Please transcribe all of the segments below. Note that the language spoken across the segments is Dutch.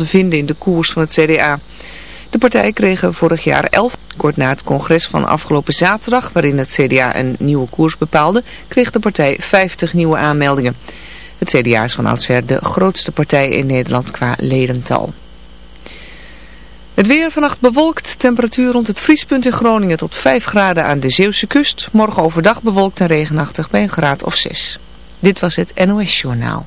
vinden in de koers van het CDA. De partij kregen vorig jaar 11, kort na het congres van afgelopen zaterdag, waarin het CDA een nieuwe koers bepaalde, kreeg de partij 50 nieuwe aanmeldingen. Het CDA is van oudsher de grootste partij in Nederland qua ledental. Het weer vannacht bewolkt, temperatuur rond het vriespunt in Groningen tot 5 graden aan de Zeeuwse kust. Morgen overdag bewolkt en regenachtig bij een graad of 6. Dit was het NOS Journaal.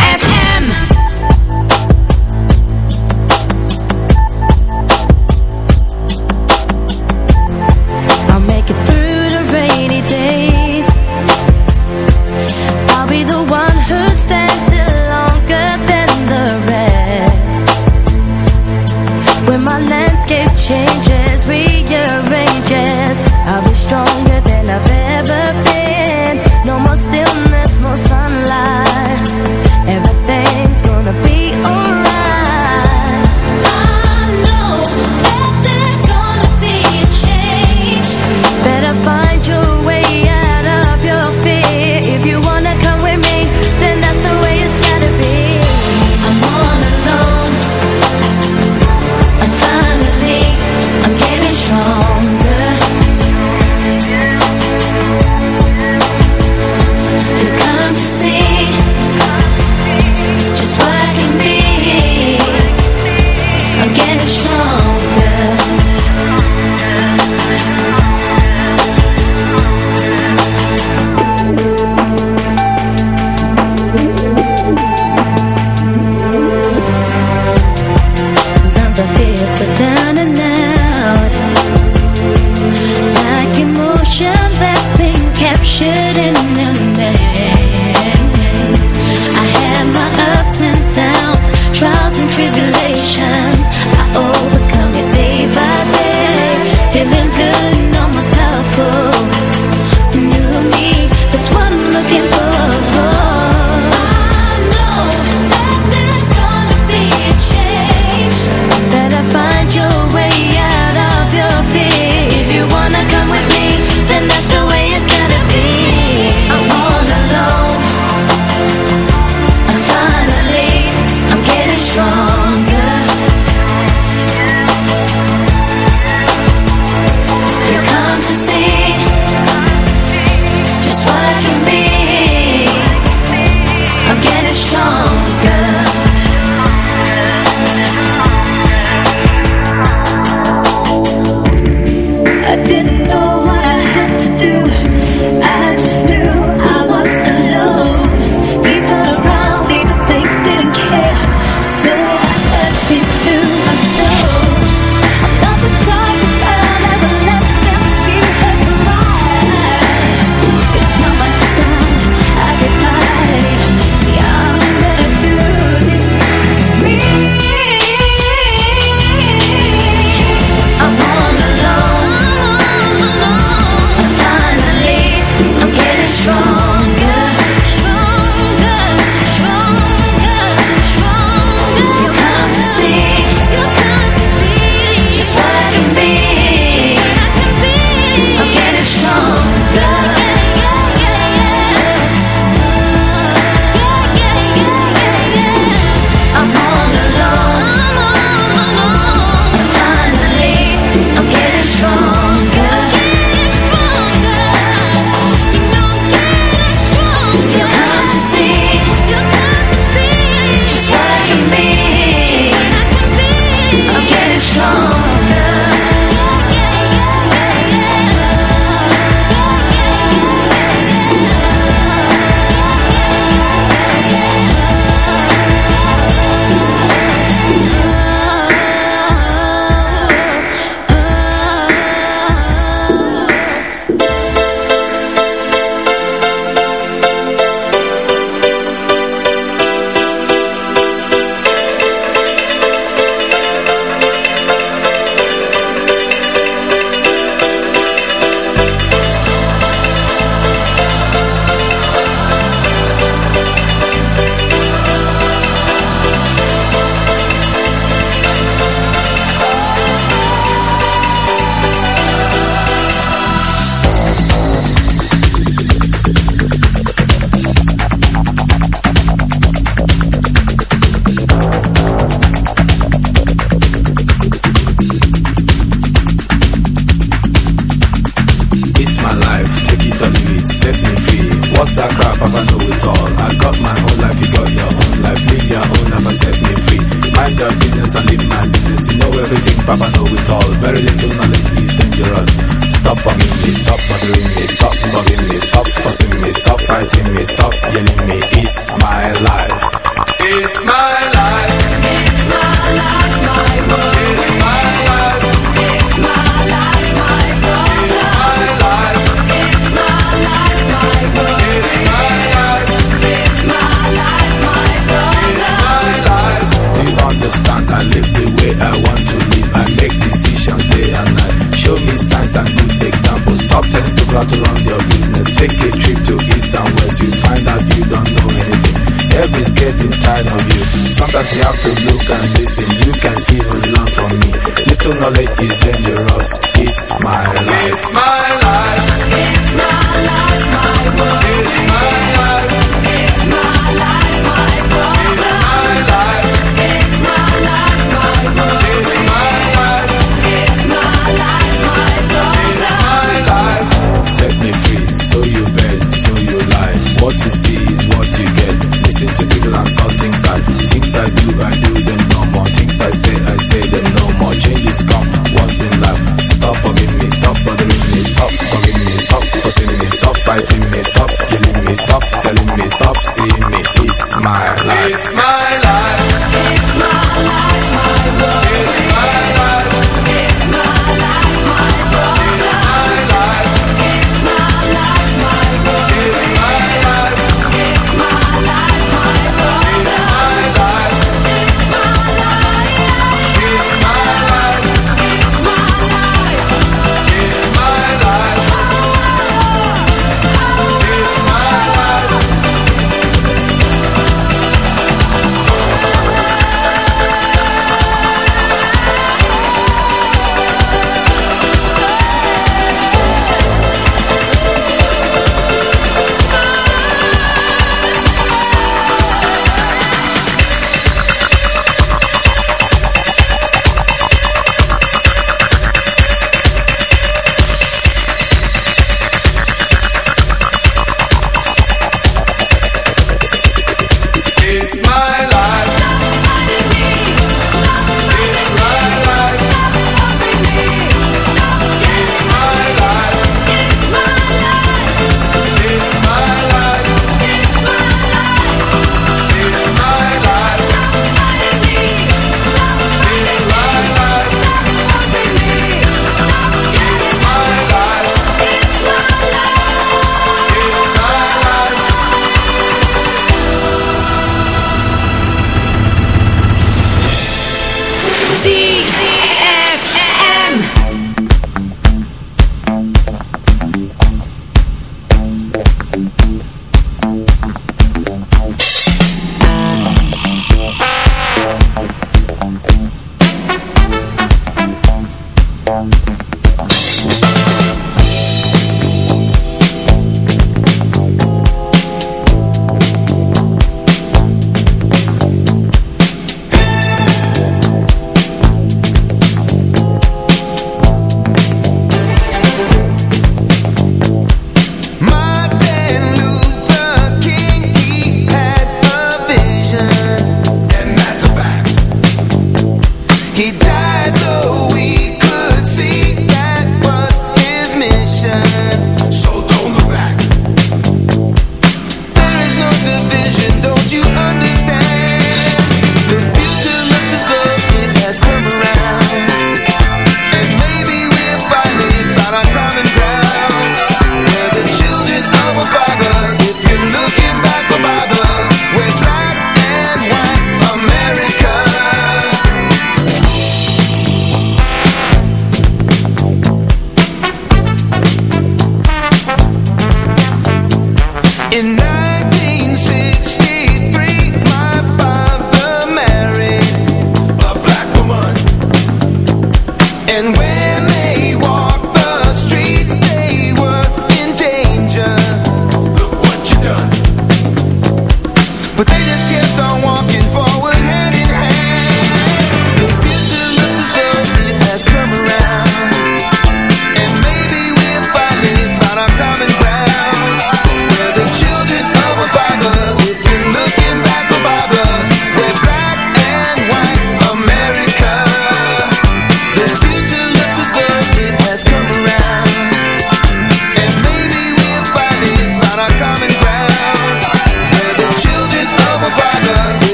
trials and tribulations. I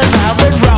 cause I would run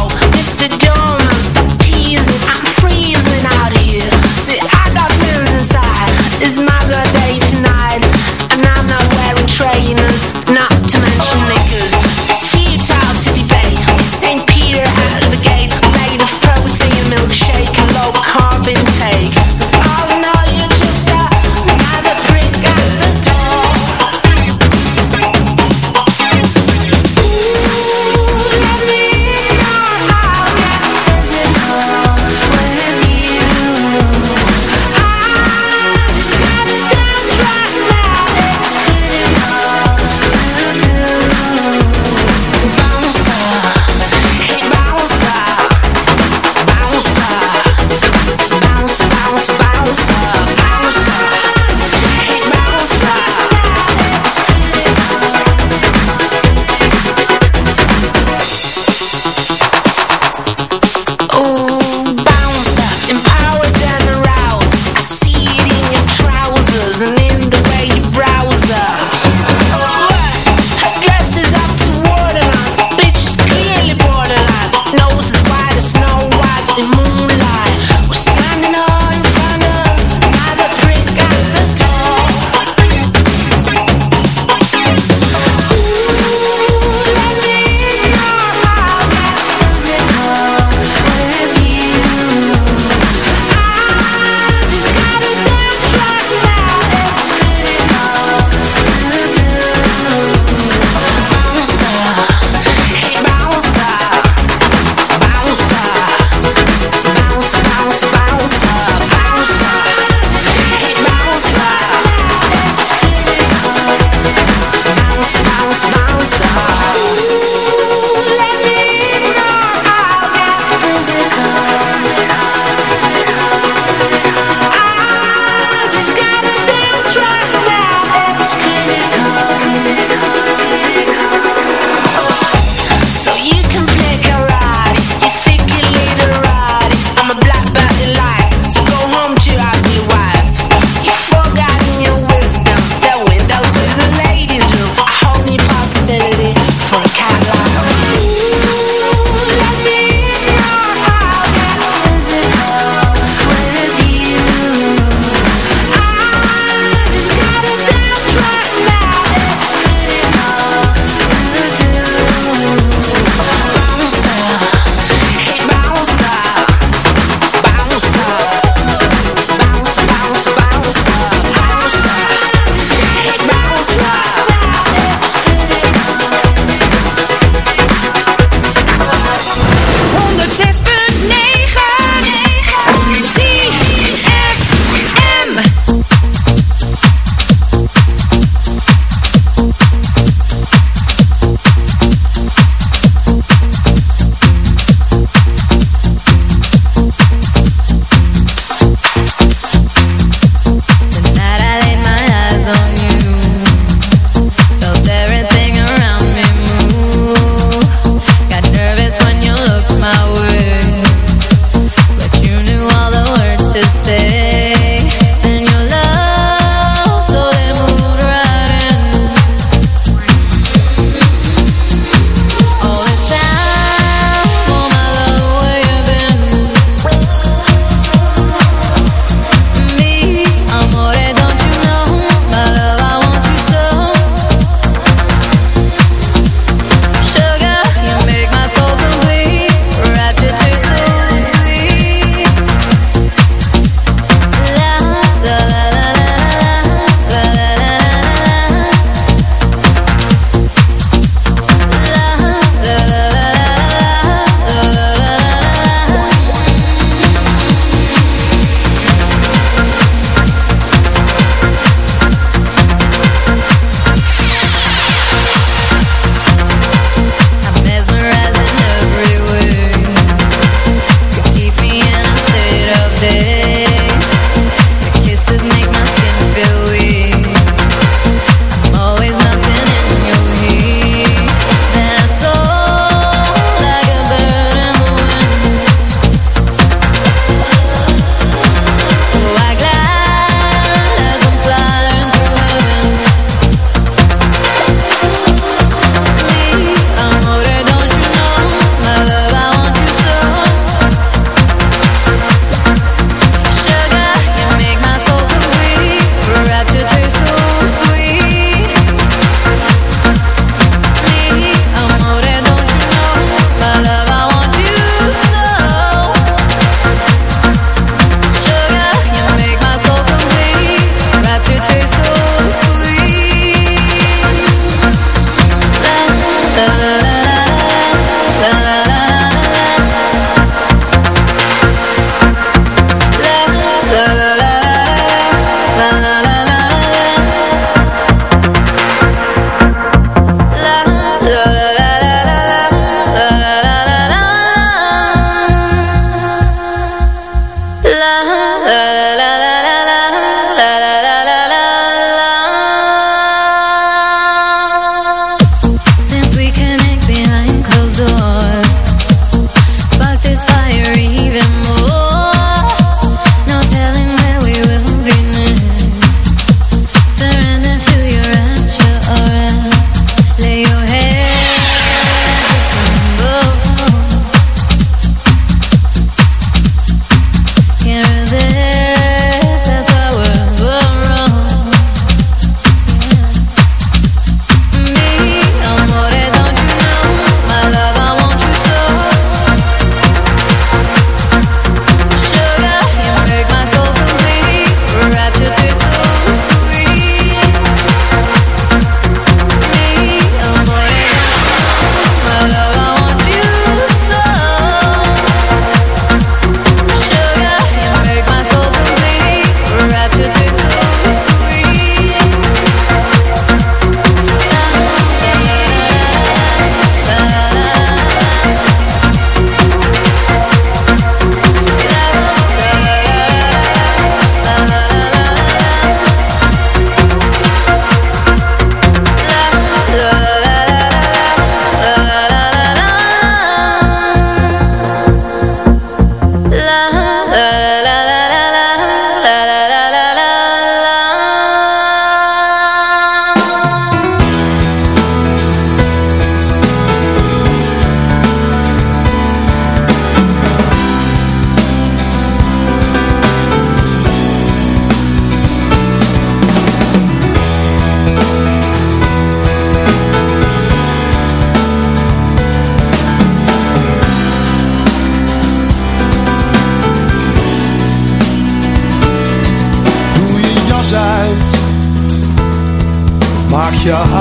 Maak je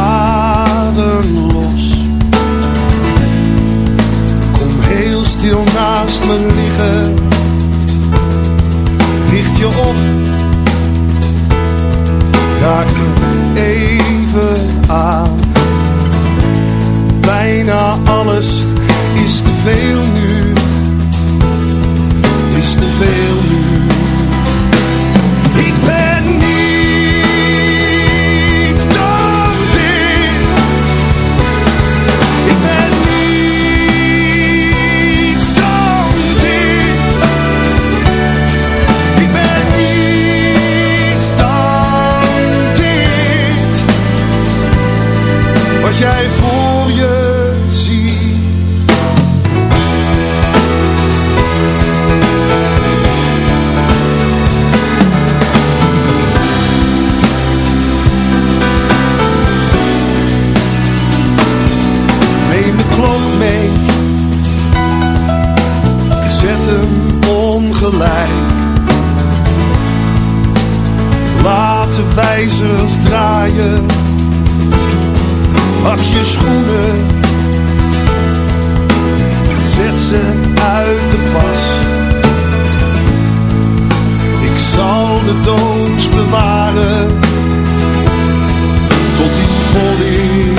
Tot die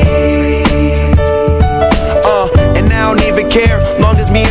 Me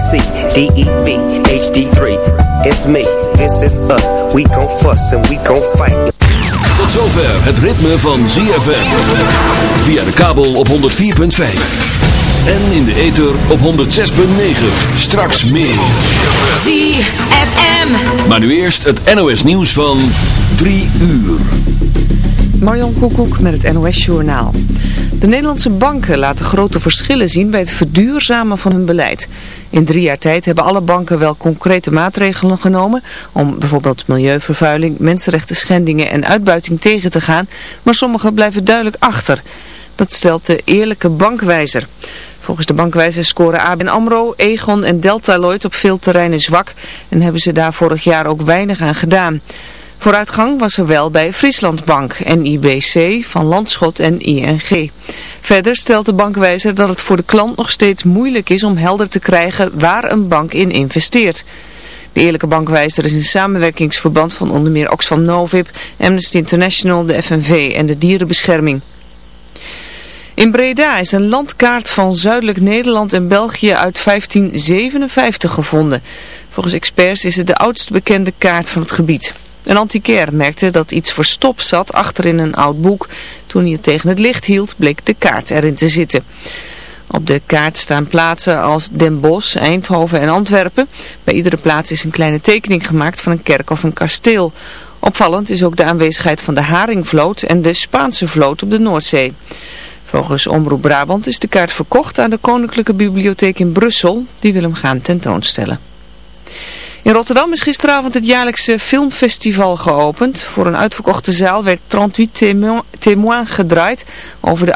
DEV, HD3. It's me, this is us. We gon' fuss and we gon' fight. Tot zover het ritme van ZFM. Via de kabel op 104.5. En in de ether op 106.9. Straks meer. ZFM. Maar nu eerst het NOS nieuws van 3 uur. Marion Koekoek met het NOS Journaal. De Nederlandse banken laten grote verschillen zien bij het verduurzamen van hun beleid. In drie jaar tijd hebben alle banken wel concrete maatregelen genomen om bijvoorbeeld milieuvervuiling, mensenrechten schendingen en uitbuiting tegen te gaan, maar sommige blijven duidelijk achter. Dat stelt de eerlijke bankwijzer. Volgens de bankwijzer scoren ABN AMRO, Egon en Deltaloid op veel terreinen zwak en hebben ze daar vorig jaar ook weinig aan gedaan. Vooruitgang was er wel bij Frieslandbank, NIBC, Van Landschot en ING. Verder stelt de bankwijzer dat het voor de klant nog steeds moeilijk is om helder te krijgen waar een bank in investeert. De Eerlijke Bankwijzer is een samenwerkingsverband van onder Oxfam Novib, Amnesty International, de FNV en de Dierenbescherming. In Breda is een landkaart van zuidelijk Nederland en België uit 1557 gevonden. Volgens experts is het de oudst bekende kaart van het gebied. Een antiquair merkte dat iets verstopt zat achter in een oud boek. Toen hij het tegen het licht hield, bleek de kaart erin te zitten. Op de kaart staan plaatsen als Den Bosch, Eindhoven en Antwerpen. Bij iedere plaats is een kleine tekening gemaakt van een kerk of een kasteel. Opvallend is ook de aanwezigheid van de Haringvloot en de Spaanse vloot op de Noordzee. Volgens Omroep Brabant is de kaart verkocht aan de Koninklijke Bibliotheek in Brussel. Die wil hem gaan tentoonstellen. In Rotterdam is gisteravond het jaarlijkse filmfestival geopend. Voor een uitverkochte zaal werd 38 témoins gedraaid over de